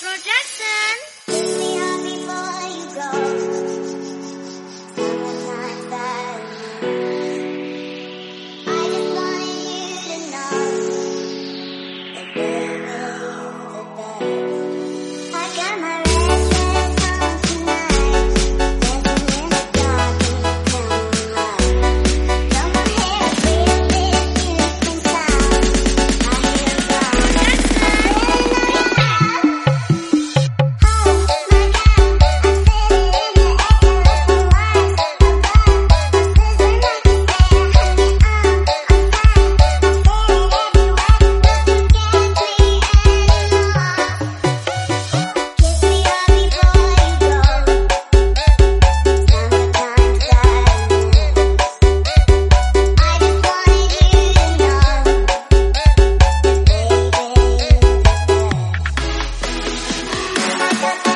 Projector! Bye.